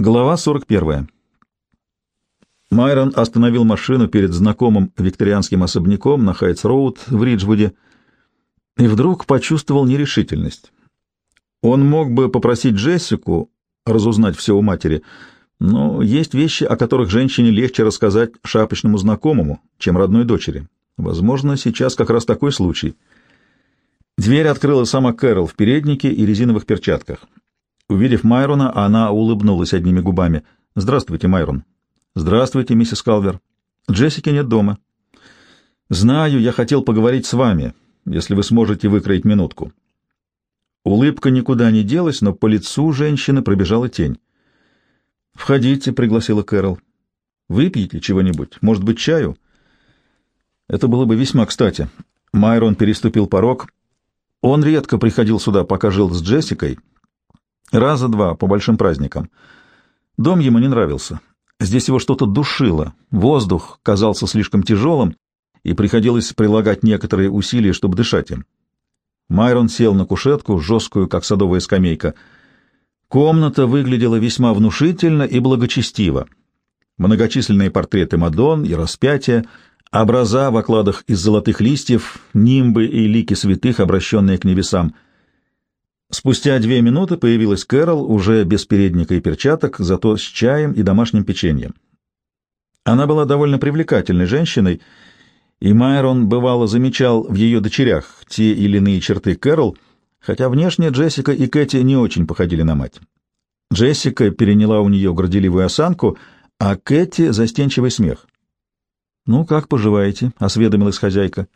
Глава 41. Майрон остановил машину перед знакомым викторианским особняком на Хайтс-Роуд в Риджвуде и вдруг почувствовал нерешительность. Он мог бы попросить Джессику разузнать все у матери, но есть вещи, о которых женщине легче рассказать шапочному знакомому, чем родной дочери. Возможно, сейчас как раз такой случай. Дверь открыла сама Кэрол в переднике и резиновых перчатках. Увидев Майрона, она улыбнулась одними губами. «Здравствуйте, Майрон». «Здравствуйте, миссис Калвер. Джессики нет дома». «Знаю, я хотел поговорить с вами, если вы сможете выкроить минутку». Улыбка никуда не делась, но по лицу женщины пробежала тень. «Входите», — пригласила Кэрол. «Выпьете чего-нибудь? Может быть, чаю?» Это было бы весьма кстати. Майрон переступил порог. Он редко приходил сюда, пока жил с Джессикой. Раза два, по большим праздникам. Дом ему не нравился. Здесь его что-то душило. Воздух казался слишком тяжелым, и приходилось прилагать некоторые усилия, чтобы дышать им. Майрон сел на кушетку, жесткую, как садовая скамейка — Комната выглядела весьма внушительно и благочестиво. Многочисленные портреты Мадон и распятия, образа в окладах из золотых листьев, нимбы и лики святых, обращенные к небесам. Спустя две минуты появилась Кэрол, уже без передника и перчаток, зато с чаем и домашним печеньем. Она была довольно привлекательной женщиной, и Майрон бывало замечал в ее дочерях те или иные черты Кэрол — хотя внешне Джессика и Кэти не очень походили на мать. Джессика переняла у нее горделивую осанку, а Кэти — застенчивый смех. «Ну, как поживаете?» — осведомилась хозяйка.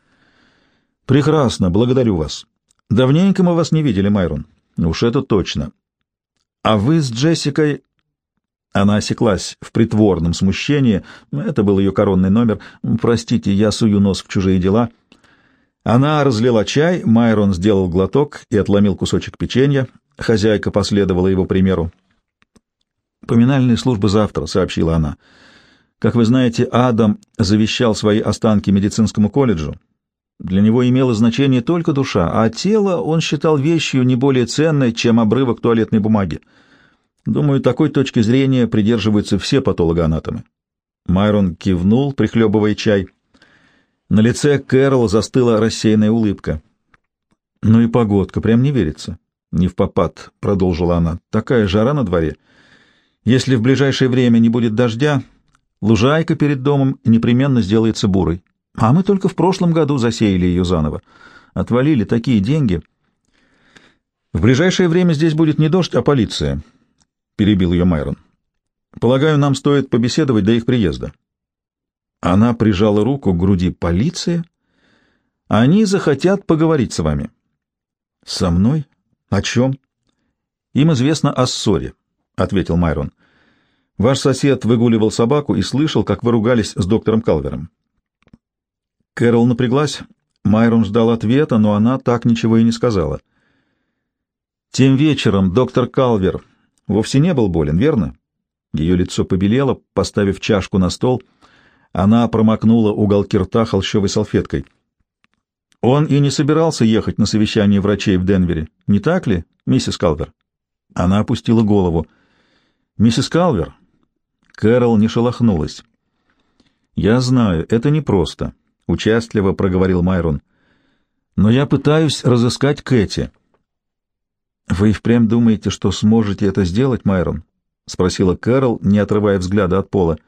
«Прекрасно, благодарю вас. Давненько мы вас не видели, Майрон. Уж это точно. А вы с Джессикой...» Она осеклась в притворном смущении. Это был ее коронный номер. «Простите, я сую нос в чужие дела». Она разлила чай, Майрон сделал глоток и отломил кусочек печенья. Хозяйка последовала его примеру. «Поминальные службы завтра», — сообщила она. «Как вы знаете, Адам завещал свои останки медицинскому колледжу. Для него имело значение только душа, а тело он считал вещью не более ценной, чем обрывок туалетной бумаги. Думаю, такой точки зрения придерживаются все патологоанатомы». Майрон кивнул, прихлебывая чай. На лице Кэрол застыла рассеянная улыбка. «Ну и погодка, прям не верится». «Не в попад», — продолжила она. «Такая жара на дворе. Если в ближайшее время не будет дождя, лужайка перед домом непременно сделается бурой. А мы только в прошлом году засеяли ее заново. Отвалили такие деньги». «В ближайшее время здесь будет не дождь, а полиция», — перебил ее Майрон. «Полагаю, нам стоит побеседовать до их приезда». Она прижала руку к груди. «Полиция? Они захотят поговорить с вами». «Со мной? О чем?» «Им известно о ссоре», — ответил Майрон. «Ваш сосед выгуливал собаку и слышал, как вы ругались с доктором Калвером». Кэрол напряглась. Майрон ждал ответа, но она так ничего и не сказала. Тем вечером доктор Калвер вовсе не был болен, верно? Ее лицо побелело, поставив чашку на стол — она промокнула уголки рта холщовой салфеткой. Он и не собирался ехать на совещание врачей в Денвере. Не так ли, миссис Калвер? Она опустила голову. Миссис Калвер? Кэрол не шелохнулась. Я знаю, это непросто, участливо проговорил Майрон. Но я пытаюсь разыскать Кэти. Вы впрямь думаете, что сможете это сделать, Майрон? спросила Кэрол, не отрывая взгляда от пола.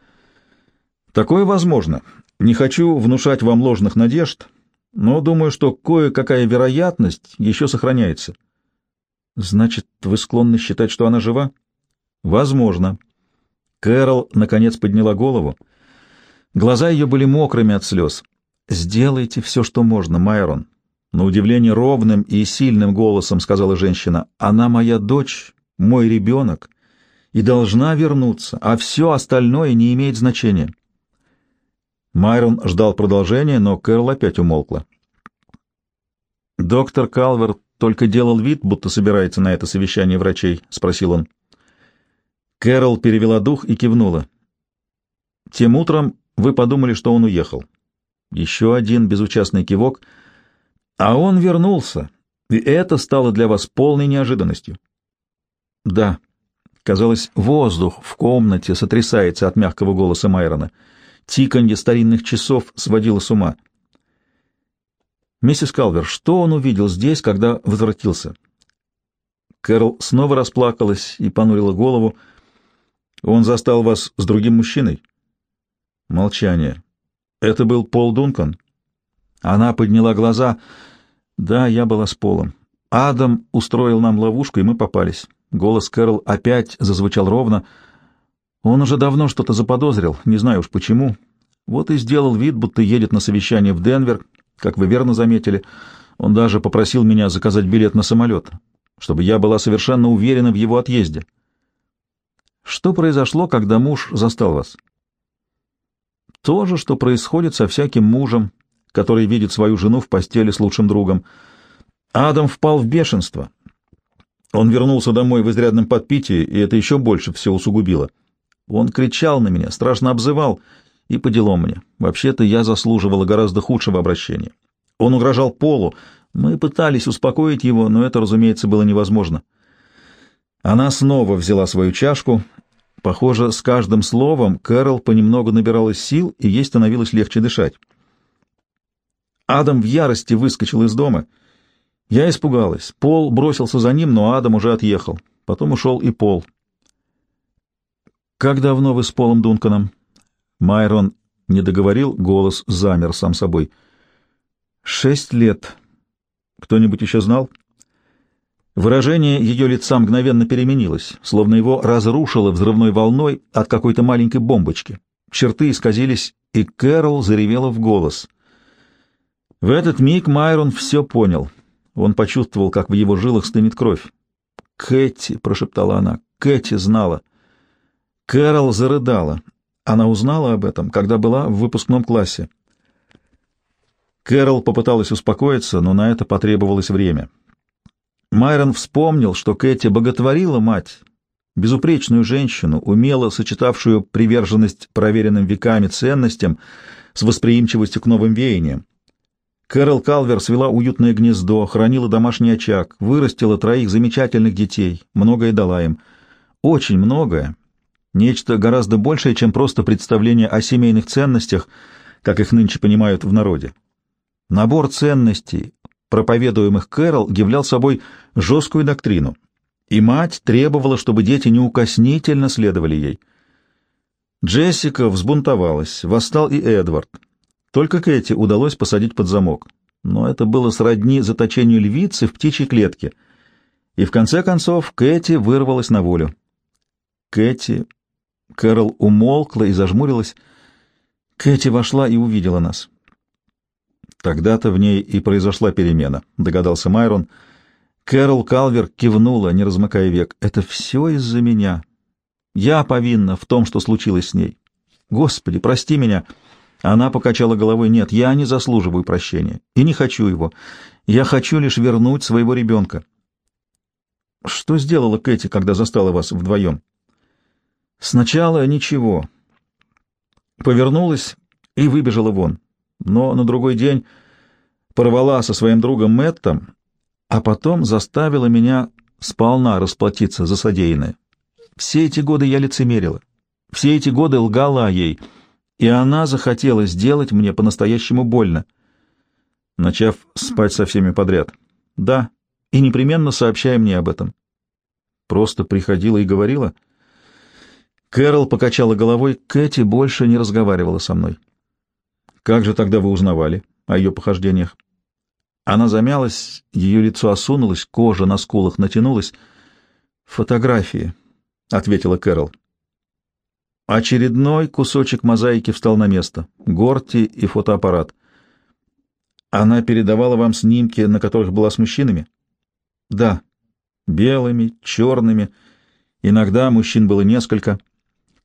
Такое возможно. Не хочу внушать вам ложных надежд, но думаю, что кое-какая вероятность еще сохраняется. Значит, вы склонны считать, что она жива? Возможно. Кэрол, наконец, подняла голову. Глаза ее были мокрыми от слез. «Сделайте все, что можно, Майрон». На удивление ровным и сильным голосом сказала женщина. «Она моя дочь, мой ребенок, и должна вернуться, а все остальное не имеет значения». Майрон ждал продолжения, но Кэрол опять умолкла. «Доктор Калвер только делал вид, будто собирается на это совещание врачей?» — спросил он. Кэрол перевела дух и кивнула. «Тем утром вы подумали, что он уехал. Еще один безучастный кивок. А он вернулся, и это стало для вас полной неожиданностью». «Да». Казалось, воздух в комнате сотрясается от мягкого голоса Майрона. Тиканье старинных часов сводило с ума. «Миссис Калвер, что он увидел здесь, когда возвратился?» Кэрол снова расплакалась и понурила голову. «Он застал вас с другим мужчиной?» Молчание. «Это был Пол Дункан?» Она подняла глаза. «Да, я была с Полом. Адам устроил нам ловушку, и мы попались». Голос Кэрол опять зазвучал ровно. Он уже давно что-то заподозрил, не знаю уж почему. Вот и сделал вид, будто едет на совещание в Денвер, как вы верно заметили. Он даже попросил меня заказать билет на самолет, чтобы я была совершенно уверена в его отъезде. Что произошло, когда муж застал вас? То же, что происходит со всяким мужем, который видит свою жену в постели с лучшим другом. Адам впал в бешенство. Он вернулся домой в изрядном подпитии, и это еще больше все усугубило. Он кричал на меня, страшно обзывал, и по делам мне. Вообще-то я заслуживала гораздо худшего обращения. Он угрожал Полу. Мы пытались успокоить его, но это, разумеется, было невозможно. Она снова взяла свою чашку. Похоже, с каждым словом Кэрол понемногу набиралась сил, и ей становилось легче дышать. Адам в ярости выскочил из дома. Я испугалась. Пол бросился за ним, но Адам уже отъехал. Потом ушел и Пол. «Как давно вы с Полом Дунканом?» Майрон не договорил, голос замер сам собой. «Шесть лет. Кто-нибудь еще знал?» Выражение ее лица мгновенно переменилось, словно его разрушило взрывной волной от какой-то маленькой бомбочки. Черты исказились, и Кэрол заревела в голос. В этот миг Майрон все понял. Он почувствовал, как в его жилах стынет кровь. «Кэти!» — прошептала она. «Кэти знала!» Кэрол зарыдала. Она узнала об этом, когда была в выпускном классе. Кэрол попыталась успокоиться, но на это потребовалось время. Майрон вспомнил, что Кэти боготворила мать, безупречную женщину, умело сочетавшую приверженность проверенным веками ценностям с восприимчивостью к новым веяниям. Кэрол Калвер свела уютное гнездо, хранила домашний очаг, вырастила троих замечательных детей, многое дала им. Очень многое, Нечто гораздо большее, чем просто представление о семейных ценностях, как их нынче понимают в народе. Набор ценностей, проповедуемых Кэрол, являл собой жесткую доктрину, и мать требовала, чтобы дети неукоснительно следовали ей. Джессика взбунтовалась, восстал и Эдвард. Только Кэти удалось посадить под замок, но это было сродни заточению львицы в птичьей клетке, и в конце концов Кэти вырвалась на волю. Кэти Кэрол умолкла и зажмурилась. Кэти вошла и увидела нас. Тогда-то в ней и произошла перемена, догадался Майрон. Кэрол Калвер кивнула, не размыкая век. Это все из-за меня. Я повинна в том, что случилось с ней. Господи, прости меня. Она покачала головой. Нет, я не заслуживаю прощения и не хочу его. Я хочу лишь вернуть своего ребенка. Что сделала Кэти, когда застала вас вдвоем? Сначала ничего. Повернулась и выбежала вон. Но на другой день порвала со своим другом Мэттом, а потом заставила меня сполна расплатиться за содеянное. Все эти годы я лицемерила. Все эти годы лгала ей, и она захотела сделать мне по-настоящему больно, начав спать со всеми подряд. Да, и непременно сообщая мне об этом. Просто приходила и говорила — Кэрол покачала головой. Кэти больше не разговаривала со мной. «Как же тогда вы узнавали о ее похождениях?» Она замялась, ее лицо осунулось, кожа на скулах натянулась. «Фотографии», — ответила Кэрол. Очередной кусочек мозаики встал на место. Горти и фотоаппарат. Она передавала вам снимки, на которых была с мужчинами? Да. Белыми, черными. Иногда мужчин было несколько.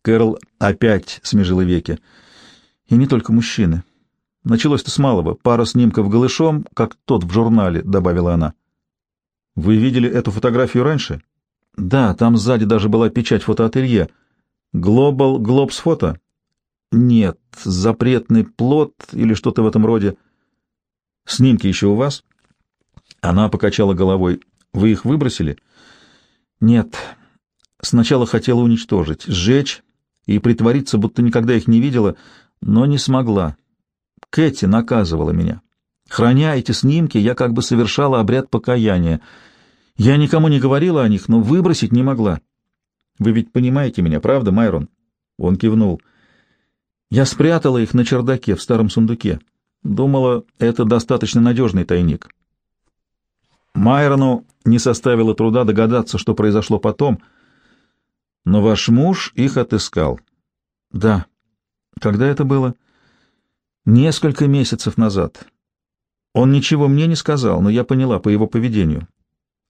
Кэрол опять смежила веки. И не только мужчины. Началось-то с малого. Пара снимков голышом, как тот в журнале, — добавила она. Вы видели эту фотографию раньше? Да, там сзади даже была печать фотоателье. Global Globes фото? Нет, запретный плод или что-то в этом роде. Снимки еще у вас? Она покачала головой. Вы их выбросили? Нет. Сначала хотела уничтожить, сжечь и притвориться, будто никогда их не видела, но не смогла. Кэти наказывала меня. Храня эти снимки, я как бы совершала обряд покаяния. Я никому не говорила о них, но выбросить не могла. Вы ведь понимаете меня, правда, Майрон? Он кивнул. Я спрятала их на чердаке в старом сундуке. Думала, это достаточно надежный тайник. Майрону не составило труда догадаться, что произошло потом, но ваш муж их отыскал. Да. Когда это было? Несколько месяцев назад. Он ничего мне не сказал, но я поняла по его поведению.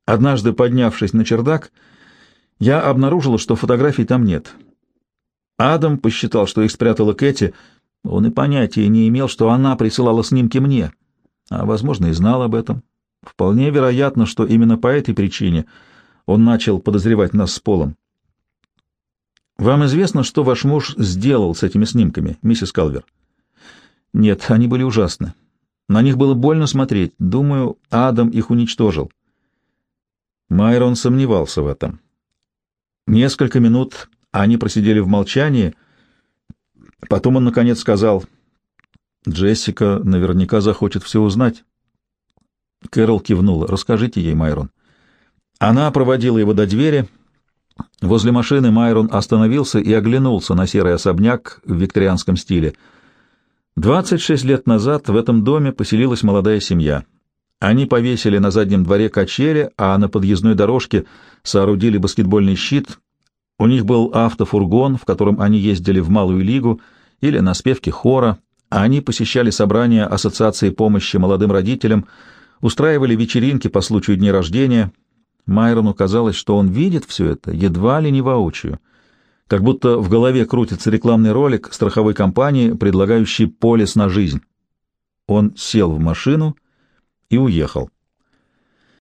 Однажды, поднявшись на чердак, я обнаружила, что фотографий там нет. Адам посчитал, что их спрятала Кэти. Он и понятия не имел, что она присылала снимки мне, а, возможно, и знал об этом. Вполне вероятно, что именно по этой причине он начал подозревать нас с Полом. «Вам известно, что ваш муж сделал с этими снимками, миссис Калвер?» «Нет, они были ужасны. На них было больно смотреть. Думаю, Адам их уничтожил». Майрон сомневался в этом. Несколько минут они просидели в молчании. Потом он, наконец, сказал, «Джессика наверняка захочет все узнать». Кэрол кивнула. «Расскажите ей, Майрон». Она проводила его до двери. Возле машины Майрон остановился и оглянулся на серый особняк в викторианском стиле. 26 лет назад в этом доме поселилась молодая семья. Они повесили на заднем дворе качели, а на подъездной дорожке соорудили баскетбольный щит. У них был автофургон, в котором они ездили в Малую Лигу или на спевке хора. Они посещали собрания Ассоциации помощи молодым родителям, устраивали вечеринки по случаю дней рождения. Майрону казалось, что он видит все это едва ли не воочию, как будто в голове крутится рекламный ролик страховой компании, предлагающий полис на жизнь. Он сел в машину и уехал.